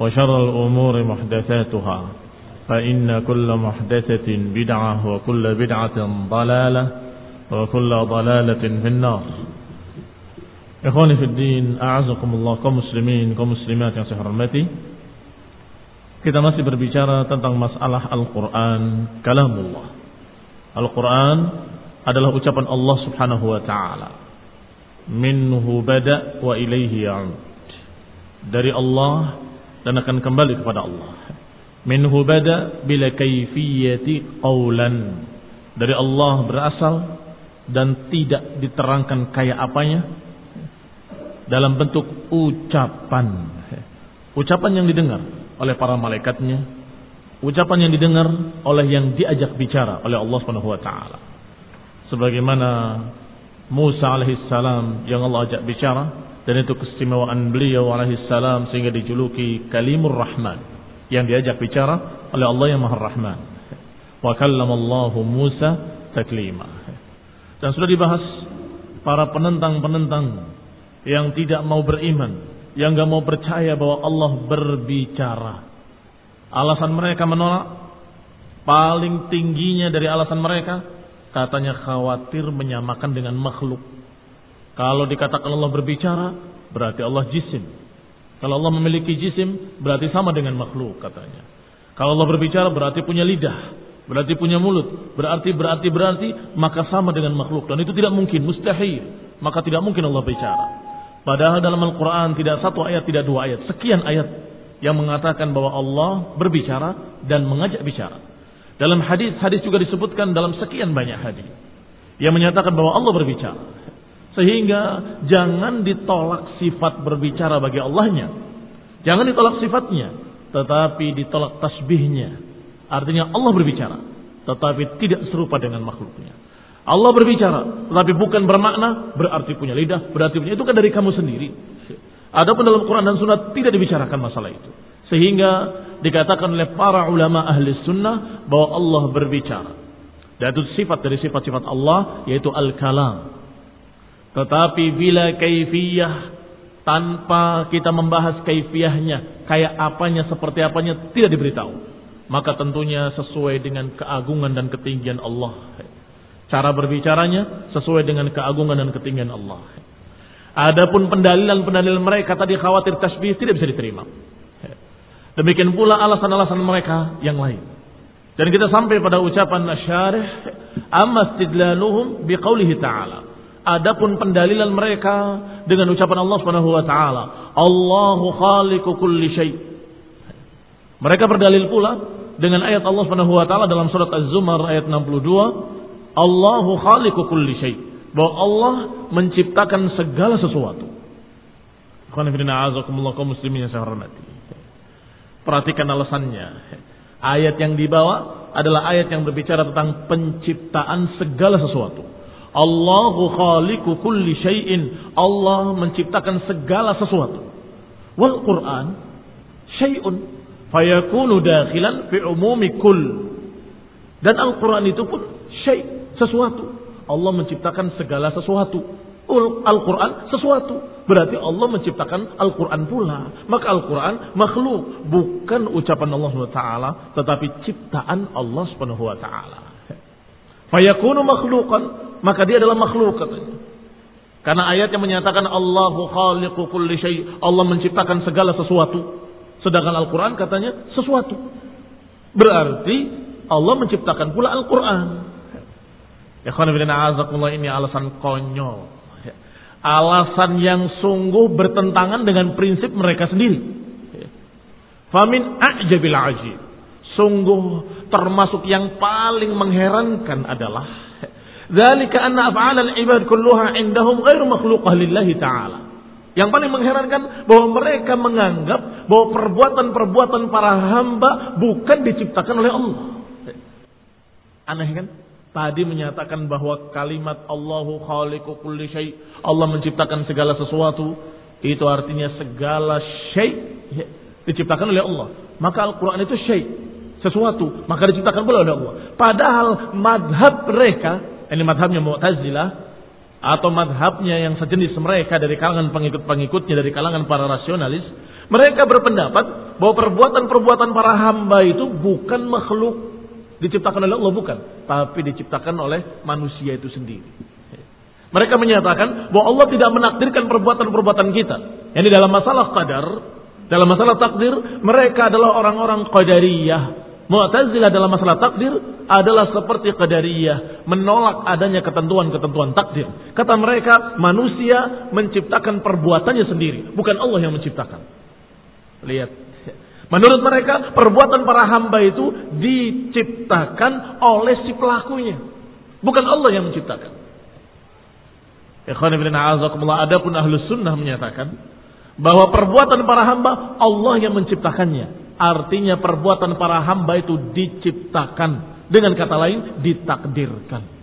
وشر الأمور محدثاتها فإن كل محدثة بدعة وكل بدعة ضلالة وكل ضلالة في النار fi din, a'azakumullah kaum muslimin, kaum muslimat yang saya hormati. Kita masih berbicara tentang masalah Al-Qur'an, kalamullah. Al-Qur'an adalah ucapan Allah Subhanahu wa taala. Minhu bada wa ilaihi ya'ud. Dari Allah dan akan kembali kepada Allah. Minhu bada bila kaifiyati qawlan. Dari Allah berasal dan tidak diterangkan kayak apanya dalam bentuk ucapan. Ucapan yang didengar oleh para malaikatnya, ucapan yang didengar oleh yang diajak bicara oleh Allah Subhanahu wa taala. Sebagaimana Musa alaihissalam yang Allah ajak bicara dan itu keistimewaan beliau alaihissalam sehingga dijuluki Kalimur Rahman yang diajak bicara oleh Allah yang Maha Rahman. Wa kallamallahu Musa taklima. Dan sudah dibahas para penentang-penentang yang tidak mau beriman, yang gak mau percaya bahwa Allah berbicara. Alasan mereka menolak, paling tingginya dari alasan mereka, katanya khawatir menyamakan dengan makhluk. Kalau dikatakan Allah berbicara, berarti Allah jisim. Kalau Allah memiliki jisim, berarti sama dengan makhluk katanya. Kalau Allah berbicara, berarti punya lidah, berarti punya mulut, berarti berarti berarti maka sama dengan makhluk dan itu tidak mungkin, mustahil. Maka tidak mungkin Allah bicara. Padahal dalam Al-Quran tidak satu ayat, tidak dua ayat. Sekian ayat yang mengatakan bahwa Allah berbicara dan mengajak bicara. Dalam hadis-hadis juga disebutkan dalam sekian banyak hadis yang menyatakan bahwa Allah berbicara. Sehingga jangan ditolak sifat berbicara bagi Allahnya. Jangan ditolak sifatnya, tetapi ditolak tasbihnya. Artinya Allah berbicara, tetapi tidak serupa dengan makhluknya. Allah berbicara, tetapi bukan bermakna berarti punya lidah, berarti punya itu kan dari kamu sendiri. Adapun dalam Quran dan Sunnah tidak dibicarakan masalah itu. Sehingga dikatakan oleh para ulama ahli sunnah bahwa Allah berbicara. Dan itu sifat dari sifat-sifat Allah yaitu al-kalam. Tetapi bila kaifiyah tanpa kita membahas kaifiyahnya, kayak apanya, seperti apanya tidak diberitahu. Maka tentunya sesuai dengan keagungan dan ketinggian Allah. Cara berbicaranya sesuai dengan keagungan dan ketinggian Allah. Adapun pendalilan-pendalilan mereka tadi khawatir tasbih tidak bisa diterima. Demikian pula alasan-alasan mereka yang lain. Dan kita sampai pada ucapan syarih amma istidlaluhum biqaulihi ta'ala. Adapun pendalilan mereka dengan ucapan Allah Subhanahu wa taala, Allahu khaliqu kulli syai. Mereka berdalil pula dengan ayat Allah Subhanahu wa taala dalam surat Az-Zumar ayat 62, Allahu khaliqu kulli syai. bahwa Allah menciptakan segala sesuatu. Perhatikan alasannya. Ayat yang dibawa adalah ayat yang berbicara tentang penciptaan segala sesuatu. Allahu khaliqu kulli syai'in. Allah menciptakan segala sesuatu. Wal Quran syai'un fayakunu dakhilan fi umumi kull. Dan Al-Quran itu pun syai' sesuatu. Allah menciptakan segala sesuatu. Al-Quran sesuatu. Berarti Allah menciptakan Al-Quran pula. Maka Al-Quran makhluk. Bukan ucapan Allah SWT. Tetapi ciptaan Allah SWT. Fayakunu makhlukan. Maka dia adalah makhluk katanya. Karena ayat yang menyatakan Allahu khaliqu kulli syai. Allah menciptakan segala sesuatu. Sedangkan Al-Quran katanya sesuatu. Berarti Allah menciptakan pula Al-Quran. Ya ini alasan konyol alasan yang sungguh bertentangan dengan prinsip mereka sendiri. Famin a'jabil ajib. Sungguh termasuk yang paling mengherankan adalah Zalika anna af'alal ibad kulluha indahum ghairu makhluqah lillahi ta'ala. Yang paling mengherankan bahwa mereka menganggap bahwa perbuatan-perbuatan para hamba bukan diciptakan oleh Allah. Aneh kan? Tadi menyatakan bahwa kalimat Allahu khaliqu kulli syai. Allah menciptakan segala sesuatu. Itu artinya segala syai diciptakan oleh Allah. Maka Al-Quran itu syai. Sesuatu. Maka diciptakan pula oleh Allah. Padahal madhab mereka. Ini madhabnya Mu'tazilah. Atau madhabnya yang sejenis mereka dari kalangan pengikut-pengikutnya. Dari kalangan para rasionalis. Mereka berpendapat bahwa perbuatan-perbuatan para hamba itu bukan makhluk Diciptakan oleh Allah bukan, tapi diciptakan oleh manusia itu sendiri. Mereka menyatakan bahwa Allah tidak menakdirkan perbuatan-perbuatan kita. Ini dalam masalah qadar, dalam masalah takdir, mereka adalah orang-orang qadariyah. Mu'tazilah dalam masalah takdir adalah seperti qadariyah, menolak adanya ketentuan-ketentuan takdir. Kata mereka, manusia menciptakan perbuatannya sendiri, bukan Allah yang menciptakan. Lihat, Menurut mereka perbuatan para hamba itu diciptakan oleh si pelakunya. Bukan Allah yang menciptakan. Ikhwan ibn a'azakumullah adapun ahlus sunnah menyatakan bahwa perbuatan para hamba Allah yang menciptakannya. Artinya perbuatan para hamba itu diciptakan. Dengan kata lain ditakdirkan.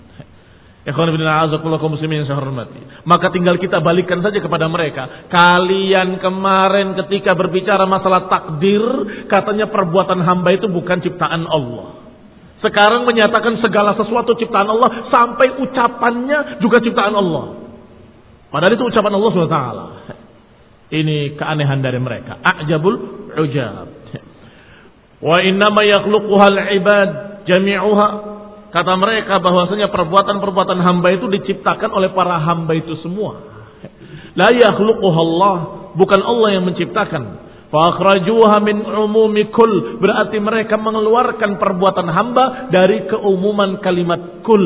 Maka tinggal kita balikan saja kepada mereka. Kalian kemarin ketika berbicara masalah takdir, katanya perbuatan hamba itu bukan ciptaan Allah. Sekarang menyatakan segala sesuatu ciptaan Allah sampai ucapannya juga ciptaan Allah. Padahal itu ucapan Allah SWT. Ini keanehan dari mereka. A'jabul ujab. Wa innama yakhluquhal ibad jami'uha Kata mereka bahwasanya perbuatan-perbuatan hamba itu diciptakan oleh para hamba itu semua. La Allah, bukan Allah yang menciptakan. Fakhrajuha min umumi kul. Berarti mereka mengeluarkan perbuatan hamba dari keumuman kalimat kul.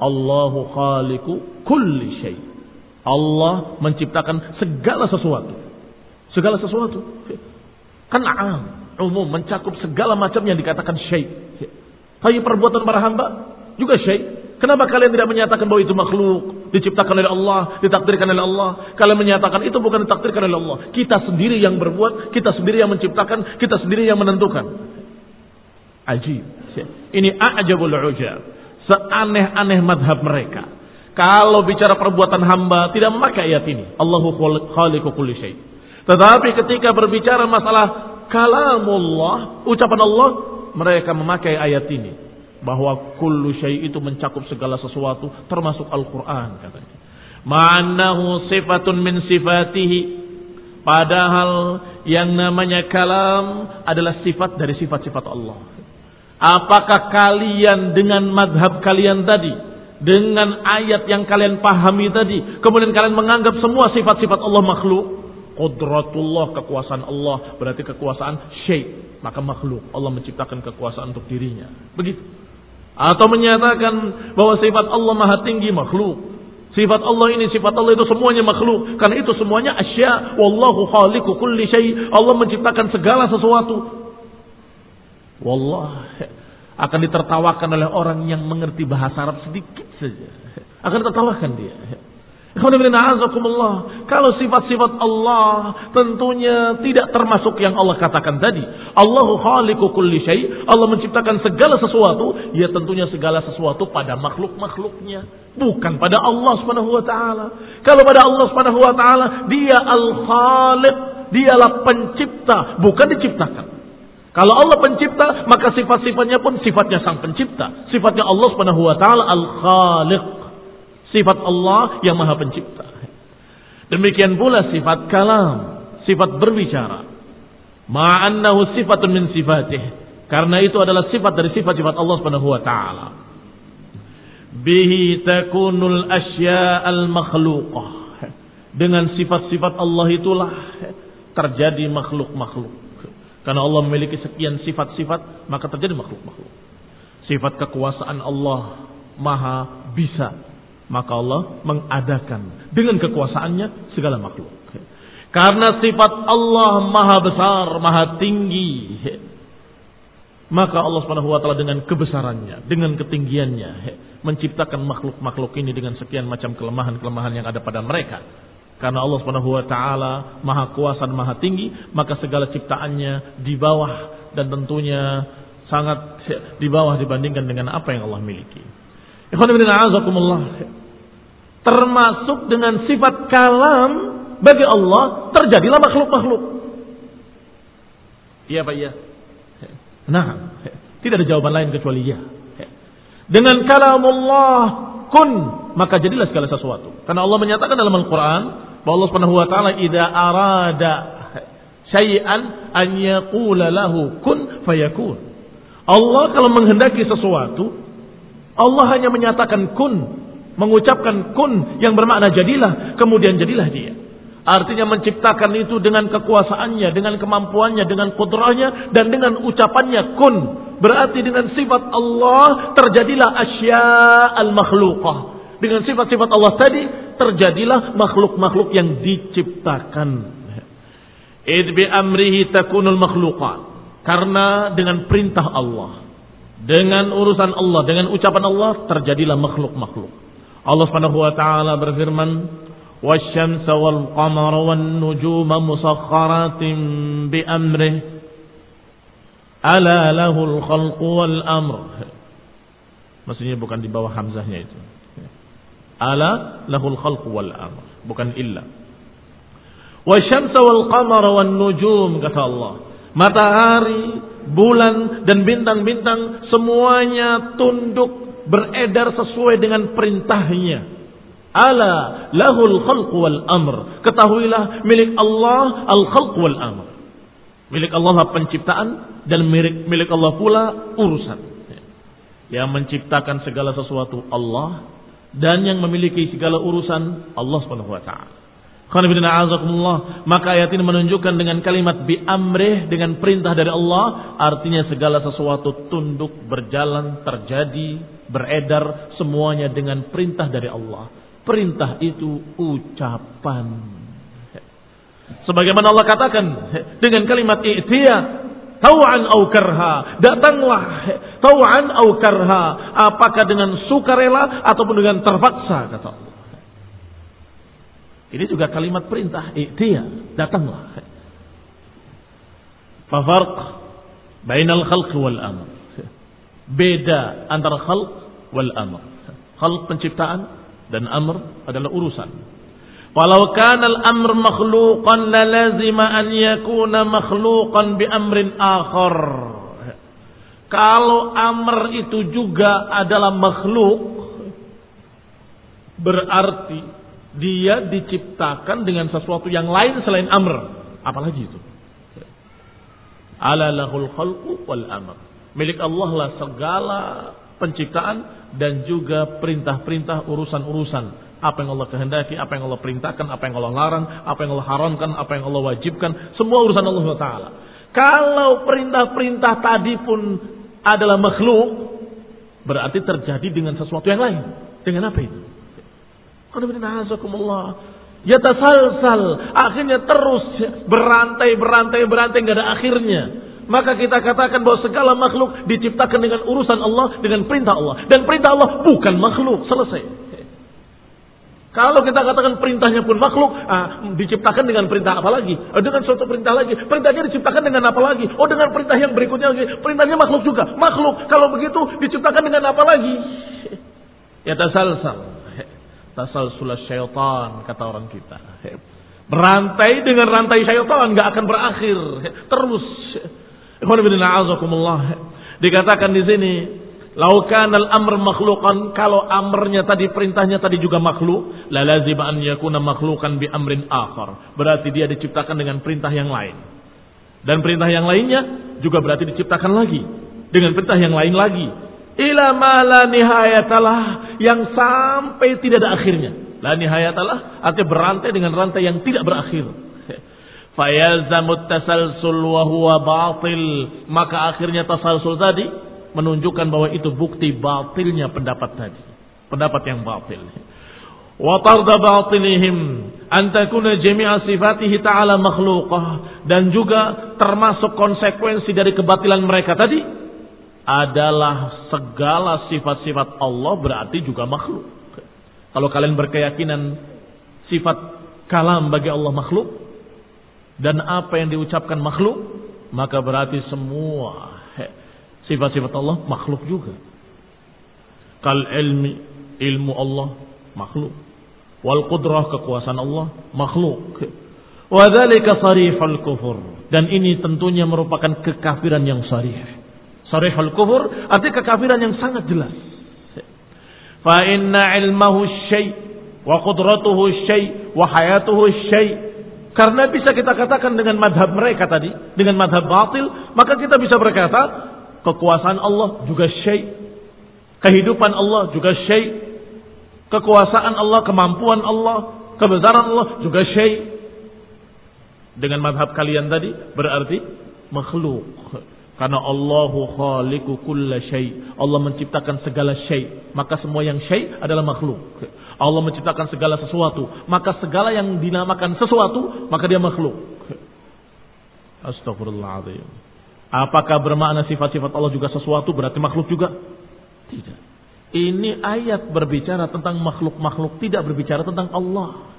Allahu khaliqu kulli syai. Allah menciptakan segala sesuatu. Segala sesuatu. Kan am, umum mencakup segala macam yang dikatakan syai. Tapi perbuatan para hamba juga syai. Kenapa kalian tidak menyatakan bahwa itu makhluk, diciptakan oleh Allah, ditakdirkan oleh Allah? Kalian menyatakan itu bukan ditakdirkan oleh Allah. Kita sendiri yang berbuat, kita sendiri yang menciptakan, kita sendiri yang menentukan. Ajib. Ini a'jabul ujab. Seaneh-aneh madhab mereka. Kalau bicara perbuatan hamba tidak memakai ayat ini. Allahu khaliqu kulli syai. Tetapi ketika berbicara masalah kalamullah, ucapan Allah, mereka memakai ayat ini bahwa kullu syai itu mencakup segala sesuatu termasuk Al-Qur'an katanya. Ma'annahu sifatun min sifatihi padahal yang namanya kalam adalah sifat dari sifat-sifat Allah. Apakah kalian dengan madhab kalian tadi dengan ayat yang kalian pahami tadi kemudian kalian menganggap semua sifat-sifat Allah makhluk Qudratullah kekuasaan Allah berarti kekuasaan syai maka makhluk Allah menciptakan kekuasaan untuk dirinya. Begitu. Atau menyatakan bahwa sifat Allah maha tinggi makhluk. Sifat Allah ini, sifat Allah itu semuanya makhluk. Karena itu semuanya asya. Wallahu khaliqu kulli syai. Allah menciptakan segala sesuatu. Wallah akan ditertawakan oleh orang yang mengerti bahasa Arab sedikit saja. Akan tertawakan dia. Kalau sifat-sifat Allah tentunya tidak termasuk yang Allah katakan tadi. Allahu khaliqu kulli. Allah menciptakan segala sesuatu. Ya tentunya segala sesuatu pada makhluk-makhluknya. Bukan pada Allah subhanahu wa ta'ala. Kalau pada Allah subhanahu wa ta'ala. Dia al-khaliq. Dialah pencipta. Bukan diciptakan. Kalau Allah pencipta, maka sifat-sifatnya pun sifatnya sang pencipta. Sifatnya Allah subhanahu wa ta'ala al-khaliq. Sifat Allah yang maha pencipta. Demikian pula sifat kalam. Sifat berbicara. Ma'annahu sifatun min sifatih. Karena itu adalah sifat dari sifat-sifat Allah subhanahu wa ta'ala. Bihi takunul asya'al makhluqah. Dengan sifat-sifat Allah itulah terjadi makhluk-makhluk. Karena Allah memiliki sekian sifat-sifat, maka terjadi makhluk-makhluk. Sifat kekuasaan Allah maha bisa maka Allah mengadakan dengan kekuasaannya segala makhluk. Karena sifat Allah maha besar, maha tinggi. Maka Allah Subhanahu wa dengan kebesarannya, dengan ketinggiannya menciptakan makhluk-makhluk ini dengan sekian macam kelemahan-kelemahan yang ada pada mereka. Karena Allah Subhanahu wa taala maha kuasa dan maha tinggi, maka segala ciptaannya di bawah dan tentunya sangat di bawah dibandingkan dengan apa yang Allah miliki. Termasuk dengan sifat kalam bagi Allah terjadilah makhluk-makhluk. Iya Pak iya. Nah, tidak ada jawaban lain kecuali ya. Dengan kalam Allah kun maka jadilah segala sesuatu. Karena Allah menyatakan dalam Al-Qur'an bahwa Allah Subhanahu wa taala idza arada syai'an an yaqula lahu kun fayakun. Allah kalau menghendaki sesuatu Allah hanya menyatakan kun mengucapkan kun yang bermakna jadilah, kemudian jadilah dia. Artinya menciptakan itu dengan kekuasaannya, dengan kemampuannya, dengan kudrahnya, dan dengan ucapannya kun. Berarti dengan sifat Allah terjadilah asya al-makhluqah. Dengan sifat-sifat Allah tadi terjadilah makhluk-makhluk yang diciptakan. Idbi amrihi takunul makhluqat. Karena dengan perintah Allah. Dengan urusan Allah, dengan ucapan Allah terjadilah makhluk-makhluk. Allah Subhanahu wa taala berfirman, "Wasyamsa wal qamara wan nujuma musakhkharatin bi amrih." Ala lahul khalqu wal amr. Maksudnya bukan di bawah hamzahnya itu. Ala lahul khalqu wal amr, bukan illa. Wasyamsa wal qamara wan nujum kata Allah. Matahari, bulan dan bintang-bintang semuanya tunduk beredar sesuai dengan perintahnya. Ala lahul khalq wal amr. Ketahuilah milik Allah al khalq wal amr. Milik Allah lah penciptaan dan milik milik Allah pula urusan. Yang menciptakan segala sesuatu Allah dan yang memiliki segala urusan Allah Subhanahu wa taala. Maka ayat ini menunjukkan dengan kalimat bi amrih dengan perintah dari Allah artinya segala sesuatu tunduk berjalan terjadi beredar semuanya dengan perintah dari Allah. Perintah itu ucapan. Sebagaimana Allah katakan dengan kalimat i'tiya tau'an au karha datanglah tau'an au karha apakah dengan sukarela ataupun dengan terpaksa kata Allah ini juga kalimat perintah. Dia datanglah. Fafarq bainal khalq wal amr. Beda antara khalq wal amr. Khalq penciptaan dan amr adalah urusan. Walau kana al-amr makhluqan la lazima an yakuna makhluqan bi amrin akhar. Kalau amr itu juga adalah makhluk berarti dia diciptakan dengan sesuatu yang lain selain amr. Apalagi itu. Ala lahul khalqu wal amr. Milik Allah lah segala penciptaan dan juga perintah-perintah urusan-urusan. Apa yang Allah kehendaki, apa yang Allah perintahkan, apa yang Allah larang, apa yang Allah haramkan, apa yang Allah wajibkan. Semua urusan Allah Taala. Kalau perintah-perintah tadi pun adalah makhluk, berarti terjadi dengan sesuatu yang lain. Dengan apa itu? Ya tasalsal. Akhirnya terus berantai, berantai, berantai. nggak ada akhirnya. Maka kita katakan bahwa segala makhluk diciptakan dengan urusan Allah, dengan perintah Allah. Dan perintah Allah bukan makhluk. Selesai. Kalau kita katakan perintahnya pun makhluk, ah, diciptakan dengan perintah apa lagi? Oh, dengan suatu perintah lagi. Perintahnya diciptakan dengan apa lagi? Oh, dengan perintah yang berikutnya lagi. Perintahnya makhluk juga. Makhluk. Kalau begitu diciptakan dengan apa lagi? Ya tasalsal. Tasalsul syaitan kata orang kita. Berantai dengan rantai syaitan nggak akan berakhir. Terus. Dikatakan di sini Laukan al-amr makhlukan kalau amrnya tadi perintahnya tadi juga makhluk, la lazim an yakuna makhlukan bi amrin akhar. Berarti dia diciptakan dengan perintah yang lain. Dan perintah yang lainnya juga berarti diciptakan lagi dengan perintah yang lain lagi. Ila ma la nihayatalah yang sampai tidak ada akhirnya. La nihayatalah artinya berantai dengan rantai yang tidak berakhir. Fayalzamut tasalsul wa huwa batil. Maka akhirnya tasalsul tadi menunjukkan bahwa itu bukti batilnya pendapat tadi. Pendapat yang batil. Wa tarda batilihim an takuna jami'a sifatihi ta'ala makhluqah dan juga termasuk konsekuensi dari kebatilan mereka tadi adalah segala sifat-sifat Allah berarti juga makhluk. Kalau kalian berkeyakinan sifat kalam bagi Allah makhluk dan apa yang diucapkan makhluk, maka berarti semua Sifat-sifat Allah makhluk juga. Kal ilmi, ilmu Allah makhluk. Wal qudrah kekuasaan Allah makhluk. Wadhalika sarihul kufur. Dan ini tentunya merupakan kekafiran yang sarih. Sarihul kufur artinya kekafiran yang sangat jelas. Fa inna ilmahu syai' wa qudratuhu syai' wa hayatuhu syai' karena bisa kita katakan dengan madhab mereka tadi, dengan madhab batil, maka kita bisa berkata, Kekuasaan Allah juga syai. Kehidupan Allah juga syai. Kekuasaan Allah, kemampuan Allah, kebesaran Allah juga syai. Dengan madhab kalian tadi berarti makhluk. Karena Allahu khaliqu kulla syai. Allah menciptakan segala syai. Maka semua yang syai adalah makhluk. Allah menciptakan segala sesuatu. Maka segala yang dinamakan sesuatu, maka dia makhluk. Astagfirullahaladzim. Apakah bermakna sifat-sifat Allah juga sesuatu berarti makhluk juga? Tidak. Ini ayat berbicara tentang makhluk-makhluk, tidak berbicara tentang Allah.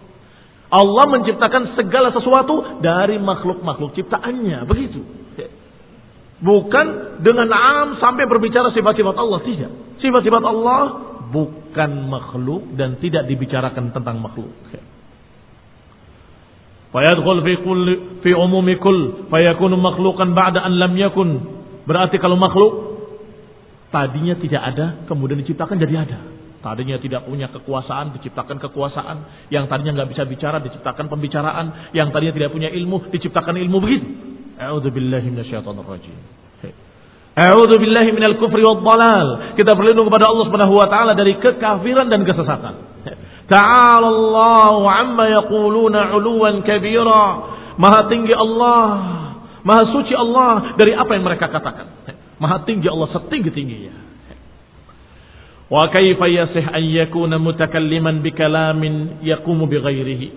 Allah menciptakan segala sesuatu dari makhluk-makhluk ciptaannya, begitu. Bukan dengan am sampai berbicara sifat-sifat Allah, tidak. Sifat-sifat Allah bukan makhluk dan tidak dibicarakan tentang makhluk. Fayadkhul fi kulli fi umumi kull fayakunu makhluqan ba'da an lam yakun. Berarti kalau makhluk tadinya tidak ada kemudian diciptakan jadi ada. Tadinya tidak punya kekuasaan, diciptakan kekuasaan. Yang tadinya nggak bisa bicara, diciptakan pembicaraan. Yang tadinya tidak punya ilmu, diciptakan ilmu begitu. A'udzubillahi minasyaitonir rajim. A'udzu billahi minal kufri wad dalal. Kita berlindung kepada Allah Subhanahu wa taala dari kekafiran dan kesesatan. Ta'ala Allah amma yaquluna 'uluwan kabira. Maha tinggi Allah, Maha suci Allah dari apa yang mereka katakan. Maha tinggi Allah setinggi-tingginya. Wa kaifa yasih an yakuna mutakalliman bi kalamin yaqumu bi ghairihi.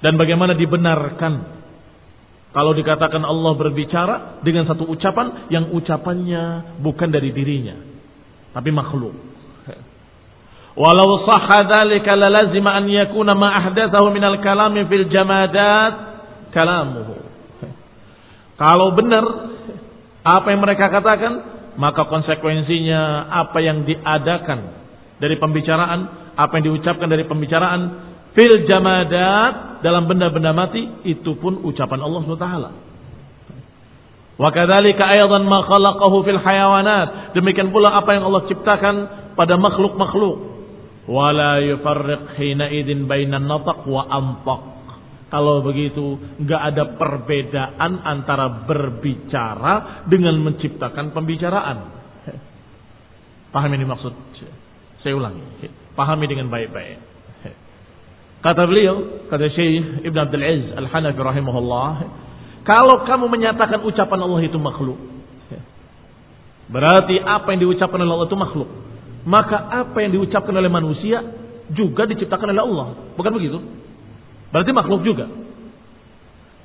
Dan bagaimana dibenarkan kalau dikatakan Allah berbicara dengan satu ucapan yang ucapannya bukan dari dirinya, tapi makhluk. Walau sahha dzalika lalazima an yakuna ma ahdatsahu minal kalami fil jamadat kalamuhu. Kalau benar apa yang mereka katakan, maka konsekuensinya apa yang diadakan dari pembicaraan, apa yang diucapkan dari pembicaraan fil jamadat dalam benda-benda mati itu pun ucapan Allah SWT. Wa kadzalika aidan ma khalaqahu fil hayawanat. Demikian pula apa yang Allah ciptakan pada makhluk-makhluk wala yufarriq hina idin bainan nataq wa ampak. Kalau begitu nggak ada perbedaan antara berbicara dengan menciptakan pembicaraan. Paham ini maksud? Saya ulangi. Pahami dengan baik-baik. Kata beliau, kata Syekh Ibn Abdul Aziz Al-Hanafi rahimahullah, kalau kamu menyatakan ucapan Allah itu makhluk, berarti apa yang diucapkan oleh Allah itu makhluk maka apa yang diucapkan oleh manusia juga diciptakan oleh Allah. Bukan begitu? Berarti makhluk juga.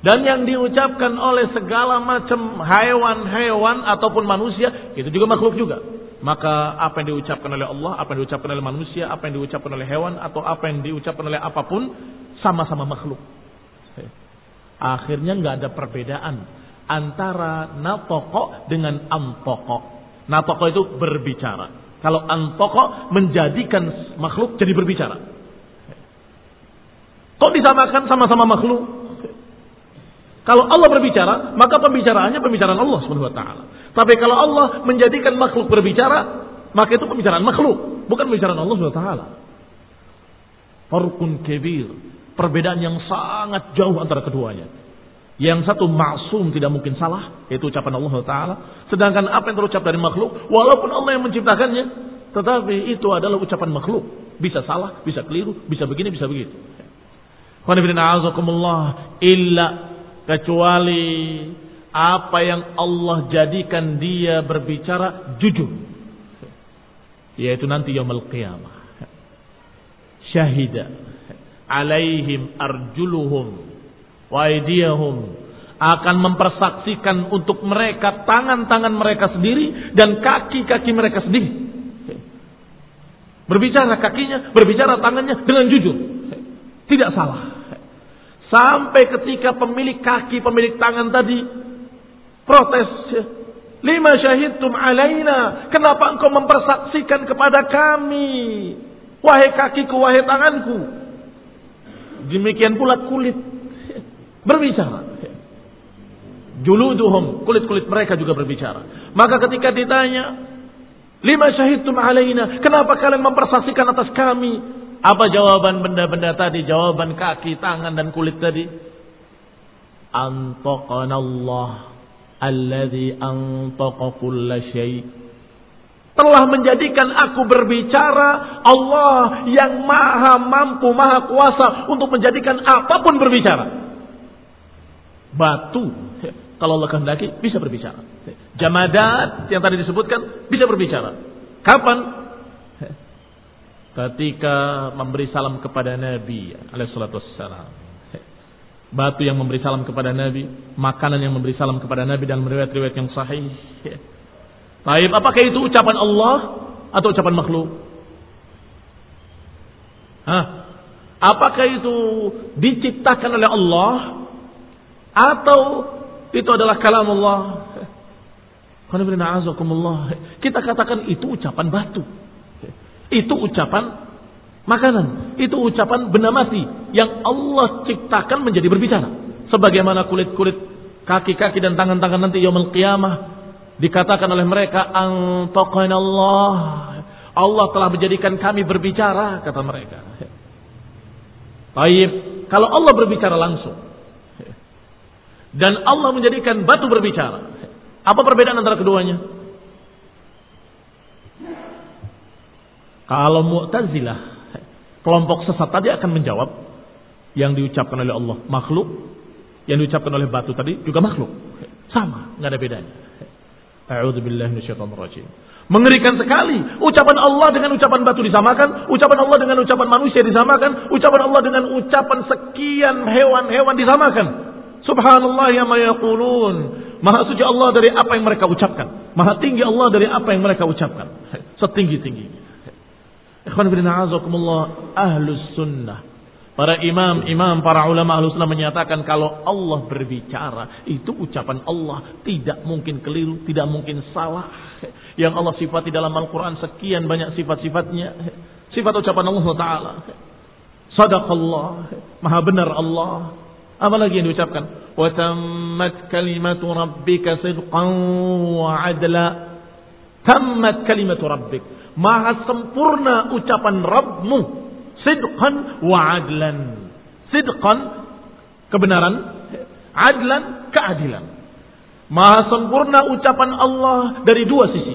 Dan yang diucapkan oleh segala macam hewan-hewan ataupun manusia itu juga makhluk juga. maka apa yang diucapkan oleh Allah, apa yang diucapkan oleh manusia, apa yang diucapkan oleh hewan atau apa yang diucapkan oleh apa pun sama-sama makhluk. Akhirnya nggak ada perbedaan antara natoko dengan antoko. Natoko itu berbicara. Kalau antoko menjadikan makhluk jadi berbicara. Kok disamakan sama-sama makhluk? Kalau Allah berbicara, maka pembicaraannya pembicaraan Allah Subhanahu wa taala. Tapi kalau Allah menjadikan makhluk berbicara, maka itu pembicaraan makhluk, bukan pembicaraan Allah Subhanahu wa taala. Farqun kabir, perbedaan yang sangat jauh antara keduanya. Yang satu maksum tidak mungkin salah, yaitu ucapan Allah Taala. Sedangkan apa yang terucap dari makhluk, walaupun Allah yang menciptakannya, tetapi itu adalah ucapan makhluk. Bisa salah, bisa keliru, bisa begini, bisa begitu. illa kecuali apa yang Allah jadikan dia berbicara jujur yaitu nanti yaumul qiyamah syahida alaihim arjuluhum wa aydiyahum akan mempersaksikan untuk mereka tangan-tangan mereka sendiri dan kaki-kaki mereka sendiri berbicara kakinya berbicara tangannya dengan jujur tidak salah Sampai ketika pemilik kaki, pemilik tangan tadi protes. Lima syahidtum alaina. Kenapa engkau mempersaksikan kepada kami? Wahai kakiku, wahai tanganku. Demikian pula kulit. Berbicara. Juluduhum. Kulit-kulit mereka juga berbicara. Maka ketika ditanya. Lima syahidtum alaina. Kenapa kalian mempersaksikan atas kami? Apa jawaban benda-benda tadi? Jawaban kaki, tangan dan kulit tadi? Allah alladhi antaqa kulla telah menjadikan aku berbicara Allah yang maha mampu, maha kuasa untuk menjadikan apa pun berbicara. Batu, kalau Allah kehendaki bisa berbicara. Jamadat yang tadi disebutkan bisa berbicara. Kapan? ketika memberi salam kepada Nabi alaihissalatu wassalam. Batu yang memberi salam kepada Nabi, makanan yang memberi salam kepada Nabi dalam riwayat-riwayat yang sahih. Baik, apakah itu ucapan Allah atau ucapan makhluk? Hah? Apakah itu diciptakan oleh Allah atau itu adalah kalam Allah? Kita katakan itu ucapan batu. Itu ucapan makanan. Itu ucapan benda mati yang Allah ciptakan menjadi berbicara. Sebagaimana kulit-kulit kaki-kaki dan tangan-tangan nanti yaumul qiyamah dikatakan oleh mereka Allah. Allah telah menjadikan kami berbicara kata mereka. Baik, kalau Allah berbicara langsung dan Allah menjadikan batu berbicara, apa perbedaan antara keduanya? Kalau Mu'tazilah, kelompok sesat tadi akan menjawab yang diucapkan oleh Allah makhluk, yang diucapkan oleh batu tadi juga makhluk. Sama, nggak ada bedanya. Mengerikan sekali. Ucapan Allah dengan ucapan batu disamakan. Ucapan Allah dengan ucapan manusia disamakan. Ucapan Allah dengan ucapan sekian hewan-hewan disamakan. Subhanallah ya mayaqulun. Maha suci Allah dari apa yang mereka ucapkan. Maha tinggi Allah dari apa yang mereka ucapkan. Setinggi-tingginya. Ikhwan bin a'azakumullah ahlus sunnah. Para imam-imam, para ulama ahlus sunnah menyatakan kalau Allah berbicara, itu ucapan Allah tidak mungkin keliru, tidak mungkin salah. Yang Allah sifati dalam Al-Quran sekian banyak sifat-sifatnya. Sifat ucapan Allah Ta'ala. Sadaqallah. Maha benar Allah. Apa lagi yang diucapkan? Wa tammat kalimatu rabbika sidqan wa adla. Tammat kalimatu rabbik Maha sempurna ucapan Rabbmu. Sidqan wa adlan. Sidqan, kebenaran. Adlan, keadilan. Maha sempurna ucapan Allah dari dua sisi.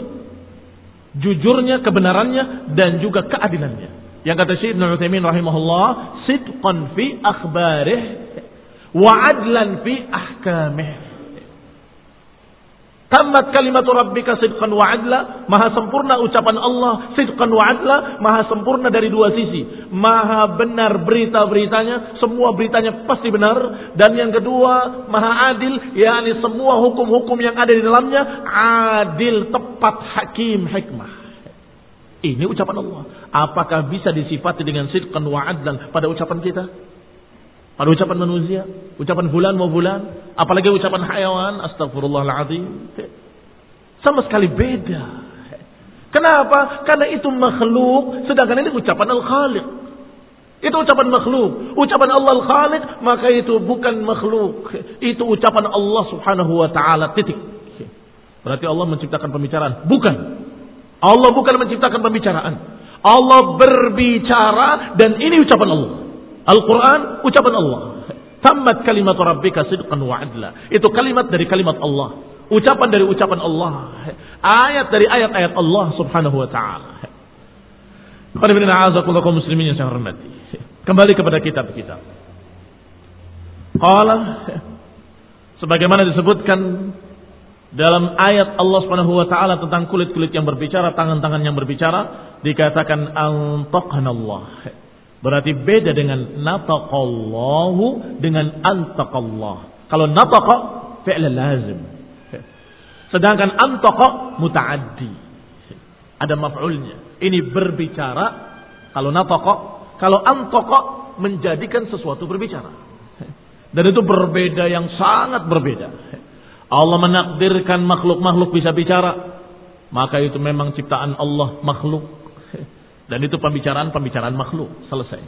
Jujurnya, kebenarannya, dan juga keadilannya. Yang kata Syed Ibn Uthaymin rahimahullah, sidqan fi akhbarih, wa adlan fi ahkamih. Tamat kalimat rabbika sidqan wa adla. Maha sempurna ucapan Allah sidqan wa adla. Maha sempurna dari dua sisi. Maha benar berita-beritanya. Semua beritanya pasti benar. Dan yang kedua, maha adil. yakni semua hukum-hukum yang ada di dalamnya. Adil, tepat, hakim, hikmah. Ini ucapan Allah. Apakah bisa disifati dengan sidqan wa adlan pada ucapan kita? Pada ucapan manusia? Ucapan bulan mau bulan? Apalagi ucapan hayawan? Astagfirullahaladzim. Sama sekali beda. Kenapa? Karena itu makhluk, sedangkan ini ucapan Al-Khaliq. Itu ucapan makhluk. Ucapan Allah Al-Khaliq, maka itu bukan makhluk. Itu ucapan Allah Subhanahu wa taala. Titik. Berarti Allah menciptakan pembicaraan? Bukan. Allah bukan menciptakan pembicaraan. Allah berbicara dan ini ucapan Allah. Al-Quran ucapan Allah. Tamat kalimat rabbika sidqan wa adla. Itu kalimat dari kalimat Allah. Ucapan dari ucapan Allah. Ayat dari ayat-ayat Allah subhanahu wa ta'ala. muslimin yang saya hormati. Kembali kepada kitab-kitab. Qala sebagaimana disebutkan dalam ayat Allah Subhanahu wa taala tentang kulit-kulit yang berbicara, tangan-tangan yang berbicara, dikatakan antaqanallah. Berarti beda dengan nataqallahu dengan antaqallah. Kalau nataqa fi'l lazim. Sedangkan antaqa mutaaddi. Ada maf'ulnya. Ini berbicara kalau nataqa, kalau antaqa menjadikan sesuatu berbicara. Dan itu berbeda yang sangat berbeda. Allah menakdirkan makhluk-makhluk bisa bicara. Maka itu memang ciptaan Allah makhluk. Dan itu pembicaraan-pembicaraan makhluk. Selesai.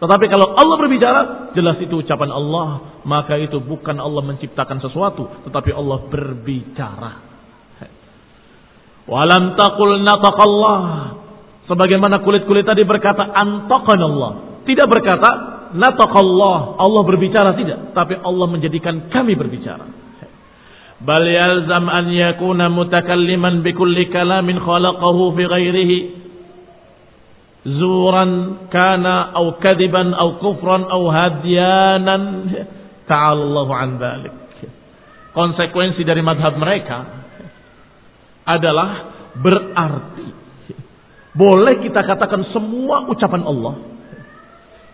Tetapi kalau Allah berbicara, jelas itu ucapan Allah. Maka itu bukan Allah menciptakan sesuatu, tetapi Allah berbicara. Walam takul nataqallah. Sebagaimana kulit-kulit tadi berkata antakan Allah. Tidak berkata nataqallah. Allah berbicara tidak. Tapi Allah menjadikan kami berbicara bal yalzam an yakuna mutakalliman bikulli kalamin khalaqahu fi ghairihi zuran kana au kadiban au kufran au hadianan ta'ala Allah an balik. Konsekuensi dari madhab mereka adalah berarti boleh kita katakan semua ucapan Allah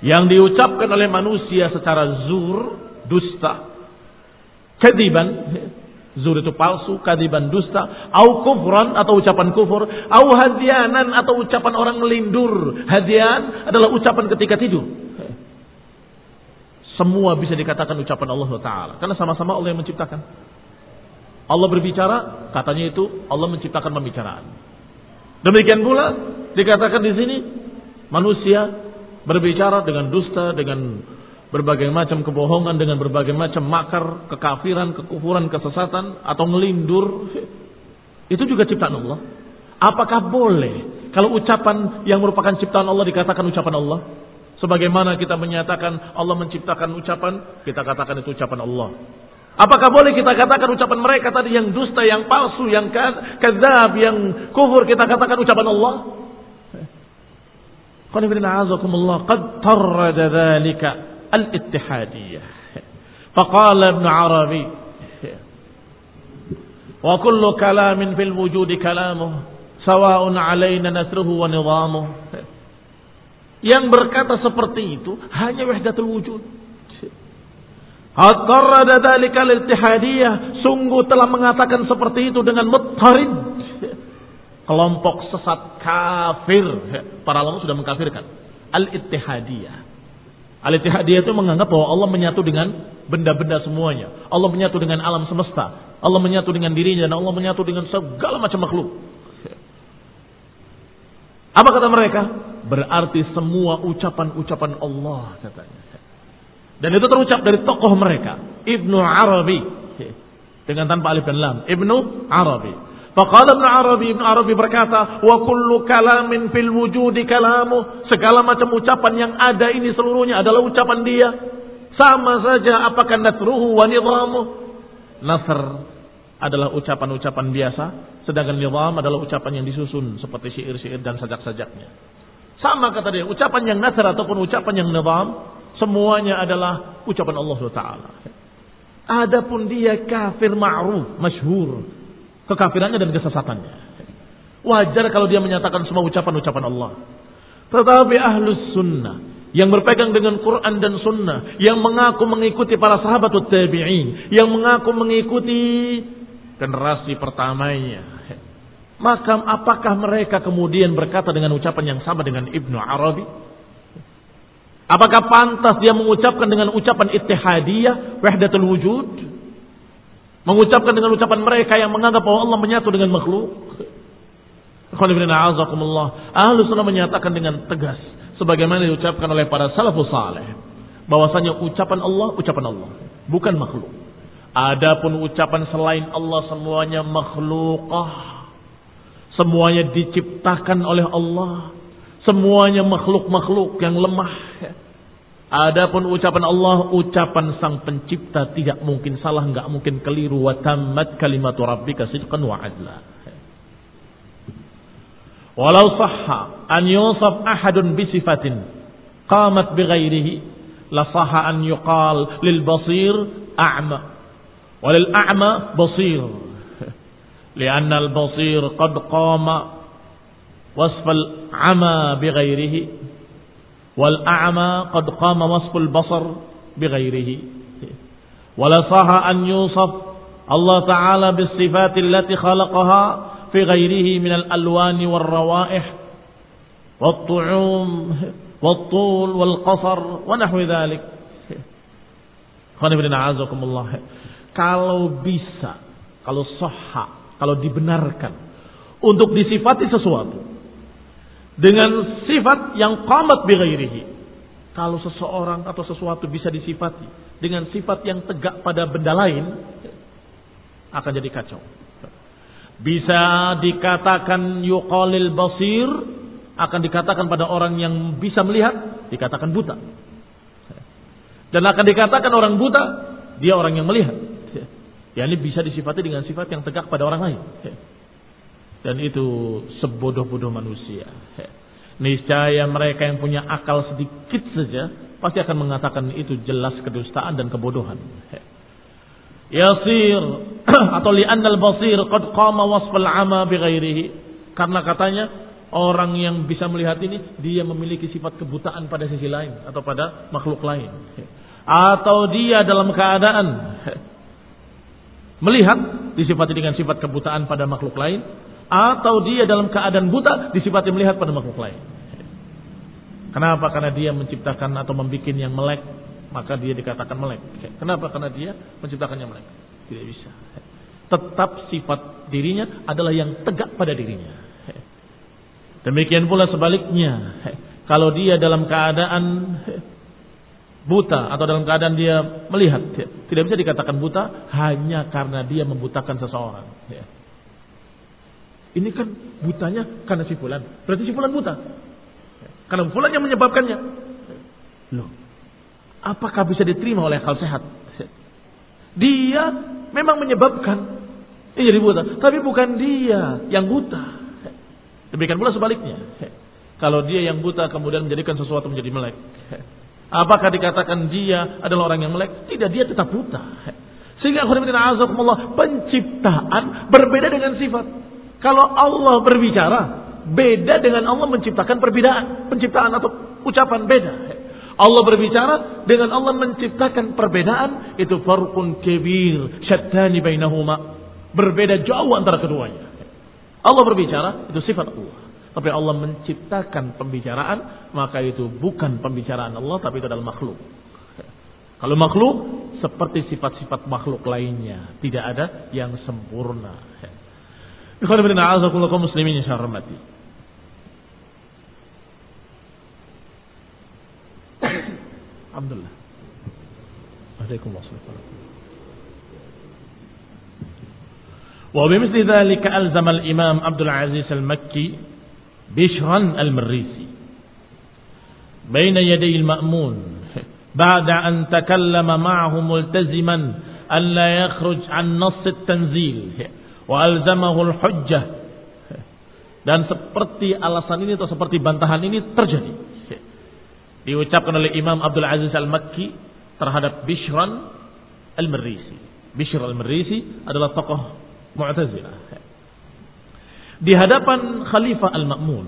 yang diucapkan oleh manusia secara zur, dusta, kehidupan. Zur itu palsu, kadiban dusta, au kufran atau ucapan kufur, au hadianan atau ucapan orang melindur. Hadian adalah ucapan ketika tidur. Semua bisa dikatakan ucapan Allah Taala karena sama-sama Allah yang menciptakan. Allah berbicara, katanya itu Allah menciptakan pembicaraan. Demikian pula dikatakan di sini manusia berbicara dengan dusta, dengan berbagai macam kebohongan dengan berbagai macam makar, kekafiran, kekufuran, kesesatan atau melindur itu juga ciptaan Allah. Apakah boleh kalau ucapan yang merupakan ciptaan Allah dikatakan ucapan Allah? Sebagaimana kita menyatakan Allah menciptakan ucapan, kita katakan itu ucapan Allah. Apakah boleh kita katakan ucapan mereka tadi yang dusta, yang palsu, yang kadzab, yang kufur kita katakan ucapan Allah? Qad tarrada dzalika al-ittihadiyah. Faqala Ibn Arabi wa kullu kalamin fil wujud kalamuh sawa'un alaina nasruhu wa nizamuh. Yang berkata seperti itu hanya wahdatul wujud. Aqarrada dzalika al-ittihadiyah sungguh telah mengatakan seperti itu dengan mutarid kelompok sesat kafir para ulama sudah mengkafirkan al-ittihadiyah Al-Ittihadiyah itu menganggap bahwa Allah menyatu dengan benda-benda semuanya. Allah menyatu dengan alam semesta. Allah menyatu dengan dirinya dan Allah menyatu dengan segala macam makhluk. Apa kata mereka? Berarti semua ucapan-ucapan Allah katanya. Dan itu terucap dari tokoh mereka. Ibnu Arabi. Dengan tanpa alif dan lam. Ibnu Arabi. Faqala Ibn Arabi, Ibn Arabi berkata, wa kullu kalamin fil wujudi kalamu. Segala macam ucapan yang ada ini seluruhnya adalah ucapan dia. Sama saja apakah nasruhu wa nidhamu. Nasr adalah ucapan-ucapan biasa, sedangkan nidham adalah ucapan yang disusun seperti syair-syair dan sajak-sajaknya. Sama kata dia, ucapan yang nasr ataupun ucapan yang nidham, semuanya adalah ucapan Allah Taala. Adapun dia kafir ma'ruf, masyhur, kekafirannya dan kesesatannya. Wajar kalau dia menyatakan semua ucapan-ucapan Allah. Tetapi ahlus sunnah yang berpegang dengan Quran dan sunnah, yang mengaku mengikuti para sahabat tabi'in, yang mengaku mengikuti generasi pertamanya, Maka apakah mereka kemudian berkata dengan ucapan yang sama dengan Ibnu Arabi? Apakah pantas dia mengucapkan dengan ucapan ittihadiyah, wahdatul wujud? Mengucapkan dengan ucapan mereka yang menganggap bahwa Allah menyatu dengan makhluk? Ahlu sunnah menyatakan dengan tegas. Sebagaimana diucapkan oleh para salafus saleh. Bahwasanya ucapan Allah, ucapan Allah. Bukan makhluk. Adapun ucapan selain Allah semuanya makhlukah. Semuanya diciptakan oleh Allah. Semuanya makhluk-makhluk yang lemah. Adapun ucapan Allah, ucapan Sang Pencipta tidak mungkin salah, nggak mungkin keliru. Wa tammat kalimatu rabbika sidqan wa adla. Walau sahha an yusaf ahadun bi sifatin qamat bi ghairihi la sahha an yuqal lil basir a'ma wa lil a'ma basir. Lianna al basir qad qama wasfal ama bi ghairihi والأعمى قد قام وصف البصر بغيره. ولا صح أن يوصف الله تعالى بالصفات التي خلقها في غيره من الألوان والروائح والطعوم والطول والقصر ونحو ذلك. kalau bisa kalau sahha kalau dibenarkan untuk disifati sesuatu dengan sifat yang qamat bighairihi. Kalau seseorang atau sesuatu bisa disifati dengan sifat yang tegak pada benda lain, akan jadi kacau. Bisa dikatakan yuqalil basir, akan dikatakan pada orang yang bisa melihat, dikatakan buta. Dan akan dikatakan orang buta, dia orang yang melihat. Ya ini bisa disifati dengan sifat yang tegak pada orang lain. Dan itu sebodoh-bodoh manusia. Niscaya mereka yang punya akal sedikit saja pasti akan mengatakan itu jelas kedustaan dan kebodohan. Yasir atau li'annal basir qad qama wasfal ama bighairihi. Karena katanya orang yang bisa melihat ini dia memiliki sifat kebutaan pada sisi lain atau pada makhluk lain. Atau dia dalam keadaan melihat disifati dengan sifat kebutaan pada makhluk lain atau dia dalam keadaan buta disifati melihat pada makhluk lain. Kenapa? Karena dia menciptakan atau membuat yang melek, maka dia dikatakan melek. Kenapa? Karena dia menciptakan yang melek. Tidak bisa. Tetap sifat dirinya adalah yang tegak pada dirinya. Demikian pula sebaliknya. Kalau dia dalam keadaan buta atau dalam keadaan dia melihat, tidak bisa dikatakan buta hanya karena dia membutakan seseorang. Ini kan butanya karena si fulan. Berarti si fulan buta. Karena fulan yang menyebabkannya. Loh. Apakah bisa diterima oleh akal sehat? Dia memang menyebabkan. Ini jadi buta. Tapi bukan dia yang buta. Demikian pula sebaliknya. Kalau dia yang buta kemudian menjadikan sesuatu menjadi melek. Apakah dikatakan dia adalah orang yang melek? Tidak, dia tetap buta. Sehingga penciptaan berbeda dengan sifat. Kalau Allah berbicara, beda dengan Allah menciptakan perbedaan, penciptaan atau ucapan beda. Allah berbicara dengan Allah menciptakan perbedaan itu farqun kabir syattani bainahuma. Berbeda jauh antara keduanya. Allah berbicara itu sifat Allah. Tapi Allah menciptakan pembicaraan maka itu bukan pembicaraan Allah tapi itu adalah makhluk. Kalau makhluk seperti sifat-sifat makhluk lainnya. Tidak ada yang sempurna Ikhwan ibn a'azakullah kaum muslimin yang saya hormati. Alhamdulillah. Waalaikumsalam. وبمثل ذلك ألزم الإمام عبد العزيز المكي بشرا المريسي بين يدي المأمون بعد أن تكلم معه ملتزما أن لا يخرج عن نص التنزيل wa alzamahul hujjah. Dan seperti alasan ini atau seperti bantahan ini terjadi. Diucapkan oleh Imam Abdul Aziz Al-Makki terhadap Bishran Al-Marisi. Bishr Al-Marisi adalah tokoh Mu'tazilah. Di hadapan Khalifah Al-Ma'mun.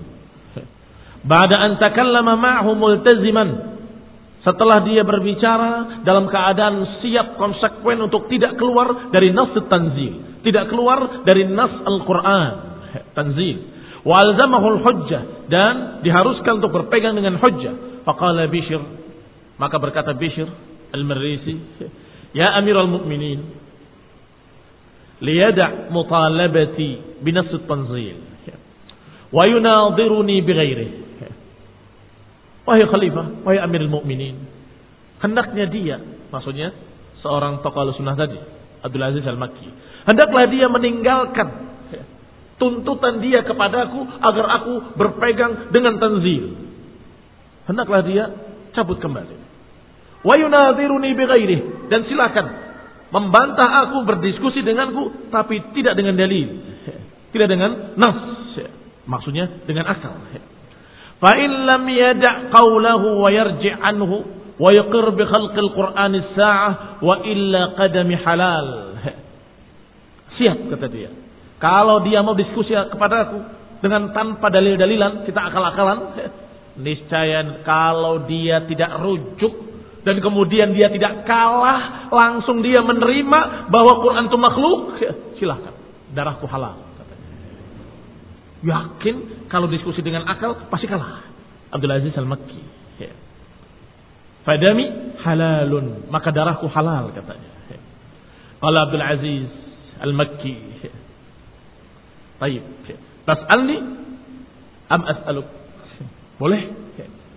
Ba'da an takallama ma'hu multaziman. Setelah dia berbicara dalam keadaan siap konsekuen untuk tidak keluar dari nas tanzil, tidak keluar dari nas Al-Qur'an. tanzil. Wa alzamahul hujjah dan diharuskan untuk berpegang dengan hujjah. Faqala Bishr maka berkata Bishr al-Marisi, "Ya Amirul Mukminin, liyada' mutalabati binas tanzil wa yunadiruni bighairihi." Wahai khalifah, wahai Amirul Mukminin, hendaknya dia, maksudnya seorang tokoh sunnah tadi, Abdul Aziz Al-Makki, hendaklah dia meninggalkan tuntutan dia kepadaku agar aku berpegang dengan tanzil. Hendaklah dia cabut kembali. Wa yunadiruni bighairi dan silakan membantah aku berdiskusi denganku tapi tidak dengan dalil. Tidak dengan nas. Maksudnya dengan akal. Fa in lam yada' qawlahu wa yarji' anhu wa yaqir bi khalqil Qur'an as-sa'ah wa illa qadami halal. Siap kata dia. Kalau dia mau diskusi kepada aku dengan tanpa dalil-dalilan, kita akal-akalan, niscaya kalau dia tidak rujuk dan kemudian dia tidak kalah, langsung dia menerima bahwa Quran itu makhluk, silahkan. Darahku halal. Yakin kalau diskusi dengan akal pasti kalah. Abdul Aziz Al-Makki. Fadami halalun. Maka darahku halal katanya. Kalau Abdul Aziz Al-Makki. Baik. Tas'alni am as'aluk. Boleh?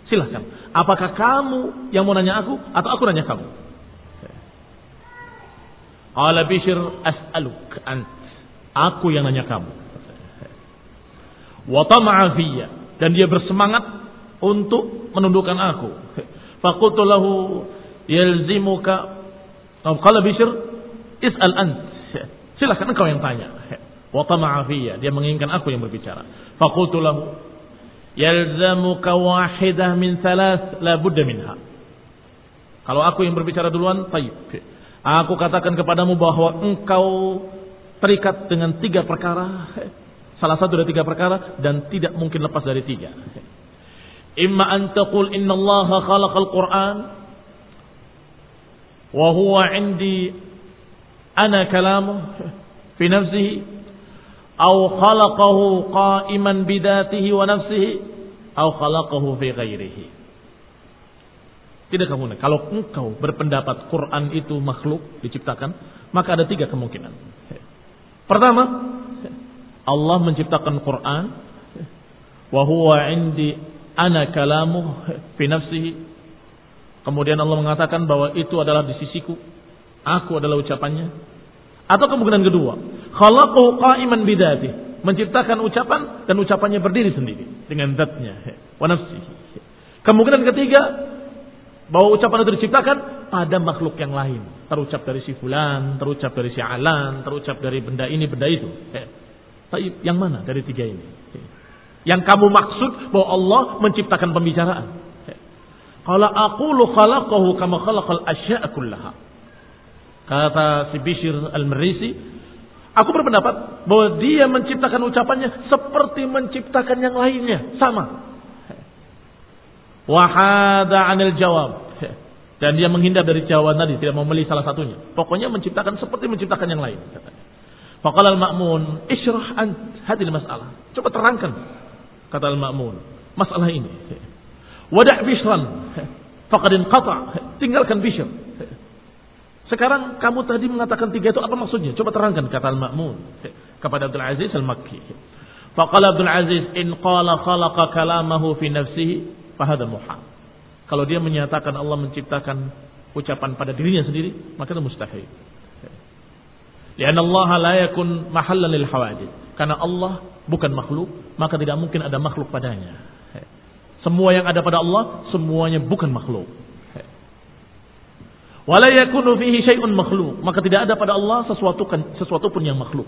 Silahkan. Apakah kamu yang mau nanya aku atau aku nanya kamu? Qala Bishr as'aluk ant. Aku yang nanya kamu. Wa tama'a fiyya dan dia bersemangat untuk menundukkan aku. Faqultu lahu yalzimuka qala Bishr is'al ant. Silahkan engkau yang tanya. Wa tama'a fiyya dia menginginkan aku yang berbicara. Faqultu lahu yalzamuka wahidah min thalath la budda minha. Kalau aku yang berbicara duluan, baik. Aku katakan kepadamu bahwa engkau terikat dengan tiga perkara. Salah satu dari tiga perkara dan tidak mungkin lepas dari tiga. Imma an taqul inna Allah khalaqal Qur'an wa huwa indi ana kalamu fi nafsihi au khalaqahu qa'iman bidatihi wa nafsihi au khalaqahu fi ghairihi tidak kamu Kalau engkau berpendapat Quran itu makhluk diciptakan, maka ada tiga kemungkinan. Pertama, Allah menciptakan Quran, wa huwa indi ana kalamu fi nafsihi. Kemudian Allah mengatakan bahwa itu adalah di sisiku, aku adalah ucapannya atau kemungkinan kedua, khalaqahu qa'iman bidati, menciptakan ucapan dan ucapannya berdiri sendiri dengan zatnya, wa nafsihi. Kemungkinan ketiga, bahwa ucapan itu diciptakan pada makhluk yang lain, terucap dari si fulan, terucap dari si alan, terucap dari benda ini, benda itu. Tapi yang mana dari tiga ini? Yang kamu maksud bahwa Allah menciptakan pembicaraan. Kalau aku lu khalaqahu kama khalaqal asya'a kullaha. Kata si Bishir al-Marisi, aku berpendapat bahwa dia menciptakan ucapannya seperti menciptakan yang lainnya, sama. Wahada anil jawab. Dan dia menghindar dari jawaban tadi, tidak mau memilih salah satunya. Pokoknya menciptakan seperti menciptakan yang lain. Faqala al-ma'mun, isyrah an hadil masalah. Coba terangkan, kata al-ma'mun, masalah ini. Wada' bishran, faqad qata. Tinggalkan bishr. Sekarang kamu tadi mengatakan tiga itu apa maksudnya? Coba terangkan kata Al-Ma'mun kepada Abdul Aziz Al-Makki. Faqala Abdul Aziz in qala khalaqa kalamahu fi nafsihi fahada. Kalau dia menyatakan Allah menciptakan ucapan pada dirinya sendiri, maka itu mustahil. Lian Allah la yakun mahallan lil hawadith. Karena Allah bukan makhluk, maka tidak mungkin ada makhluk padanya. Semua yang ada pada Allah, semuanya bukan makhluk. Wala yakunu fihi syai'un makhluk. Maka tidak ada pada Allah sesuatu kan, sesuatu pun yang makhluk.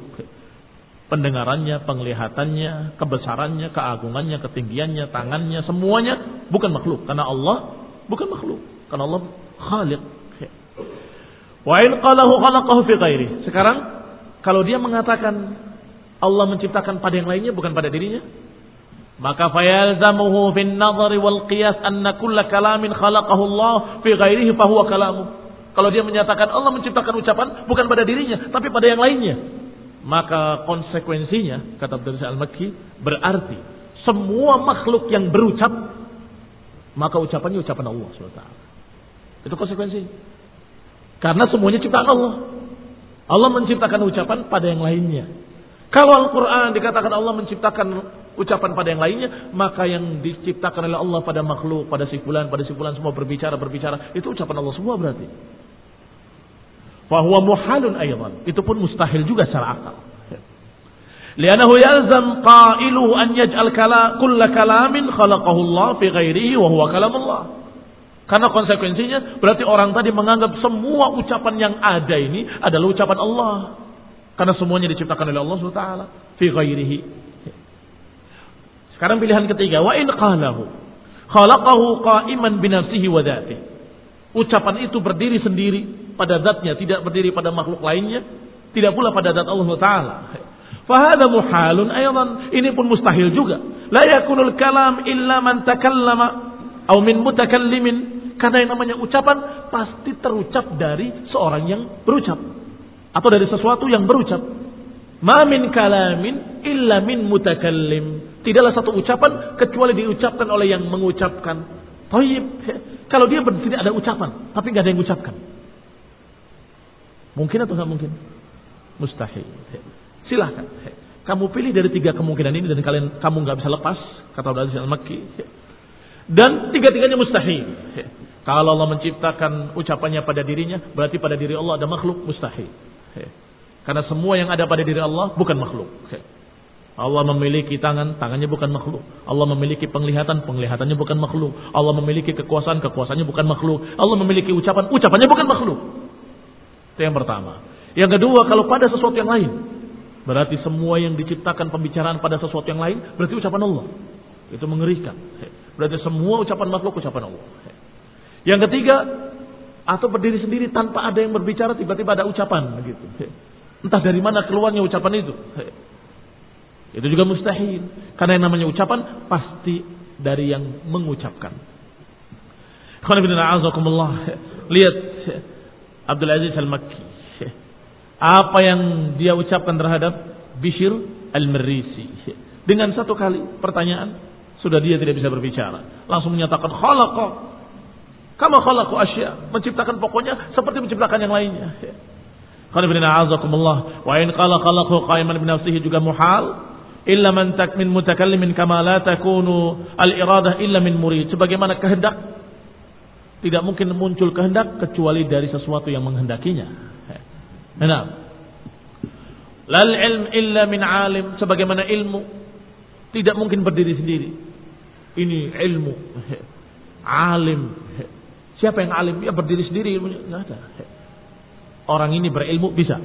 Pendengarannya, penglihatannya, kebesarannya, keagungannya, ketinggiannya, tangannya, semuanya bukan makhluk. Karena Allah bukan makhluk. Karena Allah khaliq. Wa in qalahu khalaqahu fi. Sekarang kalau dia mengatakan Allah menciptakan pada yang lainnya bukan pada dirinya, maka fayalzamuhu fin nadhari wal qiyas anna kulla kalamin khalaqahu Allah fi ghairihi fa huwa kalamu. Kalau dia menyatakan Allah menciptakan ucapan bukan pada dirinya, tapi pada yang lainnya. maka konsekuensinya kata Abdul Al-Makki berarti semua makhluk yang berucap maka ucapannya ucapan Allah SWT. Itu konsekuensi. Karena semuanya ciptaan Allah. Allah menciptakan ucapan pada yang lainnya. Kalau Al-Quran dikatakan Allah menciptakan ucapan pada yang lainnya, maka yang diciptakan oleh Allah pada makhluk, pada sifulan, pada sifulan semua berbicara, berbicara, itu ucapan Allah semua berarti. Fahuwa muhalun aydan. Itu pun mustahil juga secara akal. Lianahu yalzam qailuhu an yaj'al kala kulla kalamin khalaqahu Allah fi ghairihi wa huwa kalam Allah. Karena konsekuensinya berarti orang tadi menganggap semua ucapan yang ada ini adalah ucapan Allah. Karena semuanya diciptakan oleh Allah SWT. Fi ghairihi. Sekarang pilihan ketiga. Wa in qalahu. Khalaqahu qa'iman binafsihi wa dhatih. Ucapan itu berdiri sendiri pada zatnya. Tidak berdiri pada makhluk lainnya. Tidak pula pada zat Allah SWT. Fahada muhalun aydan. Ini pun mustahil juga. La yakunul kalam illa man takallama. Au min mutakallimin karena yang namanya ucapan pasti terucap dari seorang yang berucap. Atau dari sesuatu yang berucap. Ma min kalamin illa min mutakallim. Tidaklah satu ucapan kecuali diucapkan oleh yang mengucapkan. Kalau dia tidak ada ucapan, tapi nggak ada yang ucapkan. Mungkin atau nggak mungkin? Mustahil. Silahkan. Kamu pilih dari tiga kemungkinan ini dan kalian kamu nggak bisa lepas kata Abdul Al-Makki. Dan tiga-tiganya mustahil. Kalau Allah menciptakan ucapannya pada dirinya, berarti pada diri Allah ada makhluk mustahil. Karena semua yang ada pada diri Allah bukan makhluk. Allah memiliki tangan, tangannya bukan makhluk. Allah memiliki penglihatan, penglihatannya bukan makhluk. Allah memiliki kekuasaan, kekuasaannya bukan makhluk. Allah memiliki ucapan, ucapannya bukan makhluk. Itu yang pertama. Yang kedua, kalau pada sesuatu yang lain, berarti semua yang diciptakan pembicaraan pada sesuatu yang lain, berarti ucapan Allah. Itu mengerikan. Berarti semua ucapan makhluk ucapan Allah. Yang ketiga, atau berdiri sendiri tanpa ada yang berbicara tiba-tiba ada ucapan begitu. Entah dari mana keluarnya ucapan itu. Itu juga mustahil. Karena yang namanya ucapan pasti dari yang mengucapkan. Lihat Abdul Aziz Al-Makki. Apa yang dia ucapkan terhadap Bishir Al-Merisi. Dengan satu kali pertanyaan, sudah dia tidak bisa berbicara. Langsung menyatakan khalaqa Kama khalaqu asya, menciptakan pokoknya seperti menciptakan yang lainnya. Qala bin a'azakumullah wa in qala khalaqu qa'iman bi nafsihi juga muhal illa man tak min mutakallimin kama la takunu al iradah illa min murid. Sebagaimana kehendak tidak mungkin muncul kehendak kecuali dari sesuatu yang menghendakinya. Nah, lal ilm illa min alim sebagaimana ilmu tidak mungkin berdiri sendiri. Ini ilmu alim Siapa yang alim? Ya berdiri sendiri ilmunya. Nggak ada. Orang ini berilmu bisa.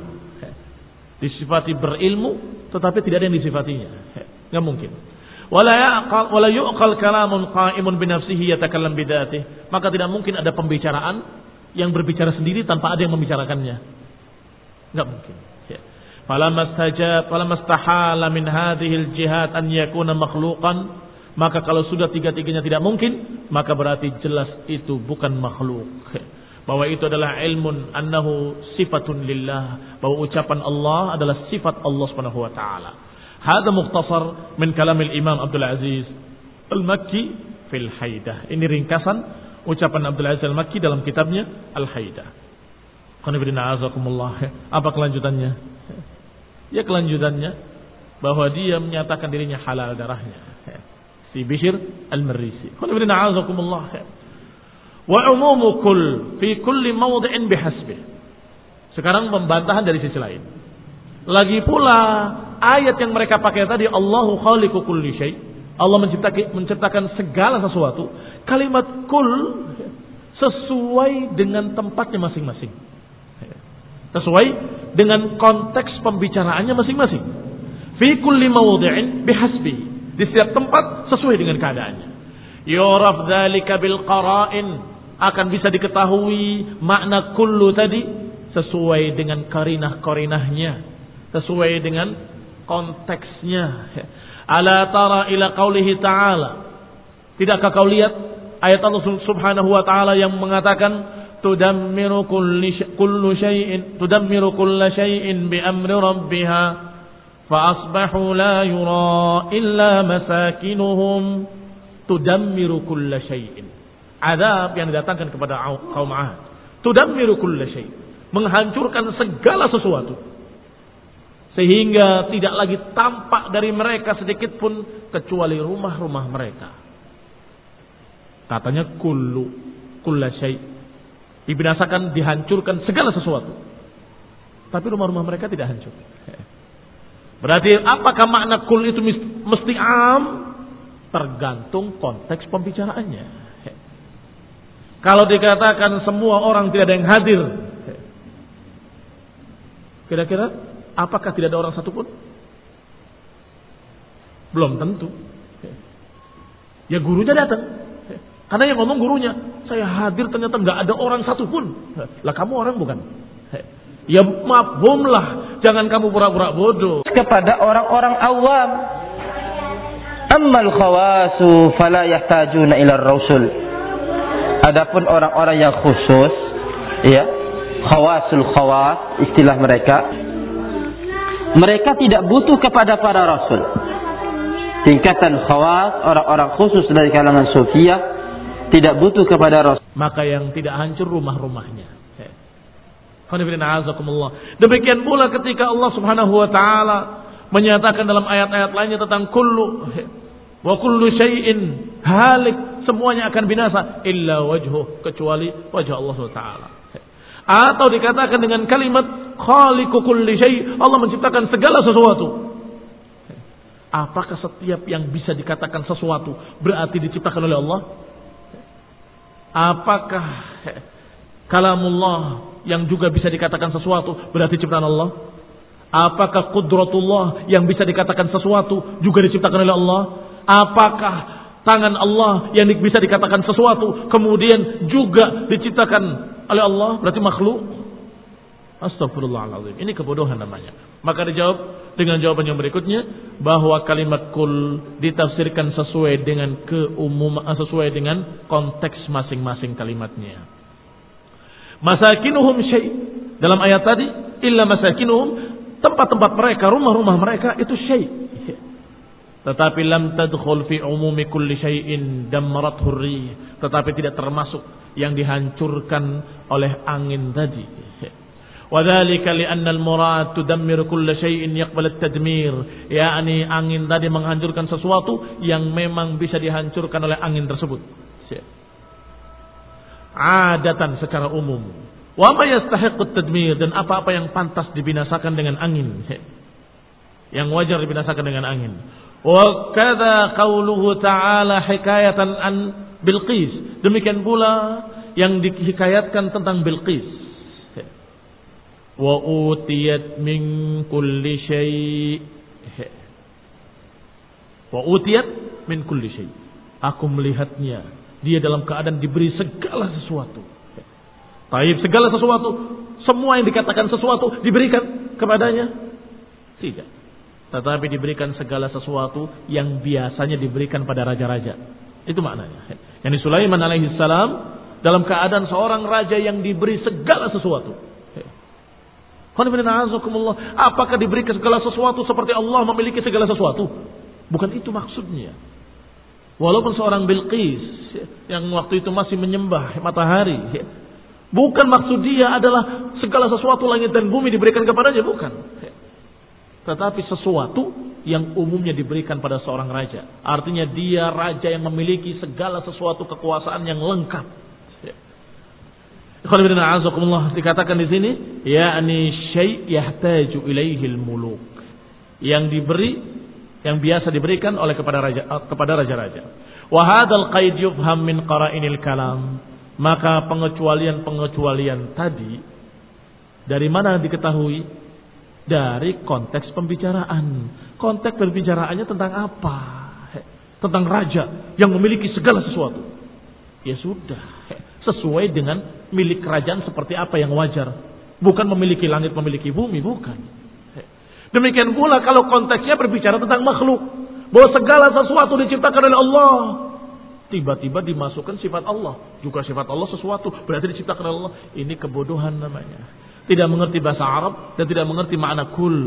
Disifati berilmu, tetapi tidak ada yang disifatinya. Nggak mungkin. Wala yu'qal kalamun qa'imun binafsihi yatakallam bidatih. Maka tidak mungkin ada pembicaraan yang berbicara sendiri tanpa ada yang membicarakannya. Nggak mungkin. Falamma stajab, falamma stahala min hadhil jihad an yakuna makhluqan maka kalau sudah tiga-tiganya tidak mungkin, maka berarti jelas itu bukan makhluk. Bahwa itu adalah ilmun annahu sifatun lillah. Bahwa ucapan Allah adalah sifat Allah subhanahu wa ta'ala. Hada mukhtasar min kalamil Imam Abdul Aziz Al-Makki fil Haidah. Ini ringkasan ucapan Abdul Aziz Al-Makki dalam kitabnya Al-Haidah. Apa kelanjutannya? Ya kelanjutannya bahwa dia menyatakan dirinya halal darahnya si Bishr al-Marisi. Wa umumu kull fi kulli mawdi'in bihasbih. Sekarang pembantahan dari sisi lain. Lagi pula ayat yang mereka pakai tadi Allahu khaliqu kulli syai. Allah menciptakan, menciptakan segala sesuatu. Kalimat kul sesuai dengan tempatnya masing-masing. Sesuai dengan konteks pembicaraannya masing-masing. Fi kulli mawdi'in bihasbihi di setiap tempat sesuai dengan keadaannya. Yuraf dzalika bil qara'in akan bisa diketahui makna kullu tadi sesuai dengan karinah-karinahnya, sesuai dengan konteksnya. Ala tara ila qaulihi ta'ala. Tidakkah kau lihat ayat Allah Subhanahu wa taala yang mengatakan tudammiru kullu syai'in tudammiru kulla syai'in bi amri rabbiha fa asbahu la yura illa masakinuhum tudammiru kulla syai'in Adab yang didatangkan kepada kaum Ad. Tudammiru kulla syai. Menghancurkan segala sesuatu. Sehingga tidak lagi tampak dari mereka sedikit pun kecuali rumah-rumah mereka. Katanya kullu kulla syai. Dibinasakan, dihancurkan segala sesuatu. Tapi rumah-rumah mereka tidak hancur. Berarti apakah makna kul itu mesti am? Tergantung konteks pembicaraannya. Kalau dikatakan semua orang tidak ada yang hadir, kira-kira apakah tidak ada orang satupun? Belum tentu. Ya gurunya datang. Karena yang ngomong gurunya, saya hadir ternyata nggak ada orang satupun. Lah kamu orang bukan? Ya mafhumlah, jangan kamu pura-pura bodoh. Kepada orang-orang awam. Ammal khawasu fala yahtajuna ila rasul. Adapun orang-orang yang khusus, ya, khawasul khawas istilah mereka. Mereka tidak butuh kepada para rasul. Tingkatan khawas orang-orang khusus dari kalangan sufiyah tidak butuh kepada rasul. Maka yang tidak hancur rumah-rumahnya. Demikian pula ketika Allah Subhanahu wa taala menyatakan dalam ayat-ayat lainnya tentang kullu wa kullu syai'in halik semuanya akan binasa illa wajhu kecuali wajah Allah taala. Atau dikatakan dengan kalimat khaliqu kulli syai' Allah menciptakan segala sesuatu. Apakah setiap yang bisa dikatakan sesuatu berarti diciptakan oleh Allah? Apakah kalamullah yang juga bisa dikatakan sesuatu berarti ciptaan Allah? Apakah kudratullah yang bisa dikatakan sesuatu juga diciptakan oleh Allah? Apakah tangan Allah yang bisa dikatakan sesuatu kemudian juga diciptakan oleh Allah berarti makhluk? Astagfirullahaladzim. Ini kebodohan namanya. Maka dijawab dengan jawaban yang berikutnya bahwa kalimat kul ditafsirkan sesuai dengan keumuman sesuai dengan konteks masing-masing kalimatnya. Masakinuhum syai. Dalam ayat tadi, illa masakinuhum, tempat-tempat mereka, rumah-rumah mereka itu syai tetapi lam tadkhul fi umumi kulli syai'in damarat hurri tetapi tidak termasuk yang dihancurkan oleh angin tadi Wadhalika li'anna al-murad tudammir kulli syai'in yaqbal at-tadmir. yakni angin tadi menghancurkan sesuatu yang memang bisa dihancurkan oleh angin tersebut. Adatan secara umum. Wa ma yastahiqqu tadmir dan apa-apa yang pantas dibinasakan dengan angin. Yang wajar dibinasakan dengan angin. Wa kadza qauluhu ta'ala hikayatan an Bilqis. Demikian pula yang dihikayatkan tentang Bilqis. Wa utiyat min kulli syai' Wa utiyat min kulli syai' Aku melihatnya dia dalam keadaan diberi segala sesuatu. Taib segala sesuatu. Semua yang dikatakan sesuatu diberikan kepadanya. Tidak. Tetapi diberikan segala sesuatu yang biasanya diberikan pada raja-raja. Itu maknanya. Yang Sulaiman alaihi salam dalam keadaan seorang raja yang diberi segala sesuatu. Apakah diberikan segala sesuatu seperti Allah memiliki segala sesuatu? Bukan itu maksudnya. Walaupun seorang Bilqis yang waktu itu masih menyembah matahari. Bukan maksud dia adalah segala sesuatu langit dan bumi diberikan kepadanya. Bukan. Tetapi sesuatu yang umumnya diberikan pada seorang raja. Artinya dia raja yang memiliki segala sesuatu kekuasaan yang lengkap. dikatakan di sini, yakni syai' yahtaju muluk. Yang diberi yang biasa diberikan oleh kepada raja kepada raja-raja. Wa hadzal qaid yufham min qara'inil kalam. Maka pengecualian-pengecualian tadi dari mana diketahui? Dari konteks pembicaraan. Konteks perbicaraannya tentang apa? Tentang raja yang memiliki segala sesuatu. Ya sudah, sesuai dengan milik kerajaan seperti apa yang wajar. Bukan memiliki langit, memiliki bumi, bukan. Demikian pula kalau konteksnya berbicara tentang makhluk. Bahwa segala sesuatu diciptakan oleh Allah. Tiba-tiba dimasukkan sifat Allah. Juga sifat Allah sesuatu. Berarti diciptakan oleh Allah. Ini kebodohan namanya. Tidak mengerti bahasa Arab dan tidak mengerti makna kul.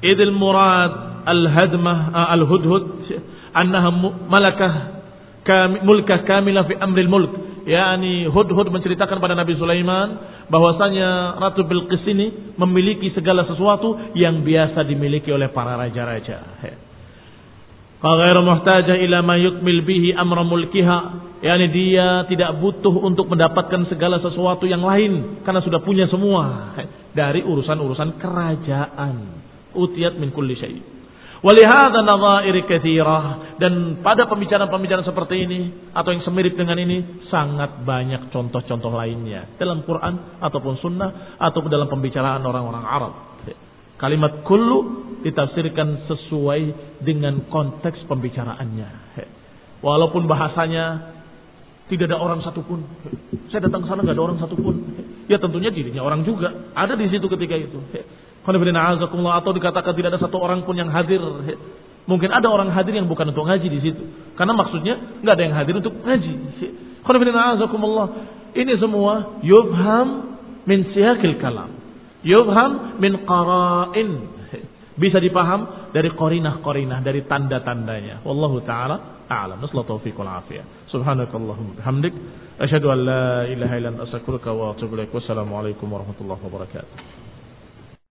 Idil murad al-hadmah al-hudhud annaha malakah mulkah kamilah fi amril mulk yakni Hudhud menceritakan pada Nabi Sulaiman bahwasanya Ratu Bilqis ini memiliki segala sesuatu yang biasa dimiliki oleh para raja-raja. Ghair muhtajah ila ma yukmil bihi amra mulkiha. Yani dia tidak butuh untuk mendapatkan segala sesuatu yang lain karena sudah punya semua dari urusan-urusan kerajaan. Utiyat min kulli syai'. Walihada nadhair kathirah dan pada pembicaraan-pembicaraan seperti ini atau yang semirip dengan ini sangat banyak contoh-contoh lainnya dalam Quran ataupun sunnah atau dalam pembicaraan orang-orang Arab. Kalimat kullu ditafsirkan sesuai dengan konteks pembicaraannya. Walaupun bahasanya tidak ada orang satupun. Saya datang ke sana nggak ada orang satupun. Ya tentunya dirinya orang juga ada di situ ketika itu. Atau dikatakan tidak ada satu orang pun yang hadir. Mungkin ada orang hadir yang bukan untuk ngaji di situ. Karena maksudnya nggak ada yang hadir untuk ngaji. Ini semua yubham min siyakil kalam. Yubham min qara'in. Bisa dipaham dari korinah-korinah, dari tanda-tandanya. Wallahu ta'ala a'lam. Nasla taufiq wal afiyah. Subhanakallahumma bihamdik. Asyhadu an la ilaha illa astaghfiruka wa atubu ilaik. Wassalamualaikum warahmatullahi wabarakatuh.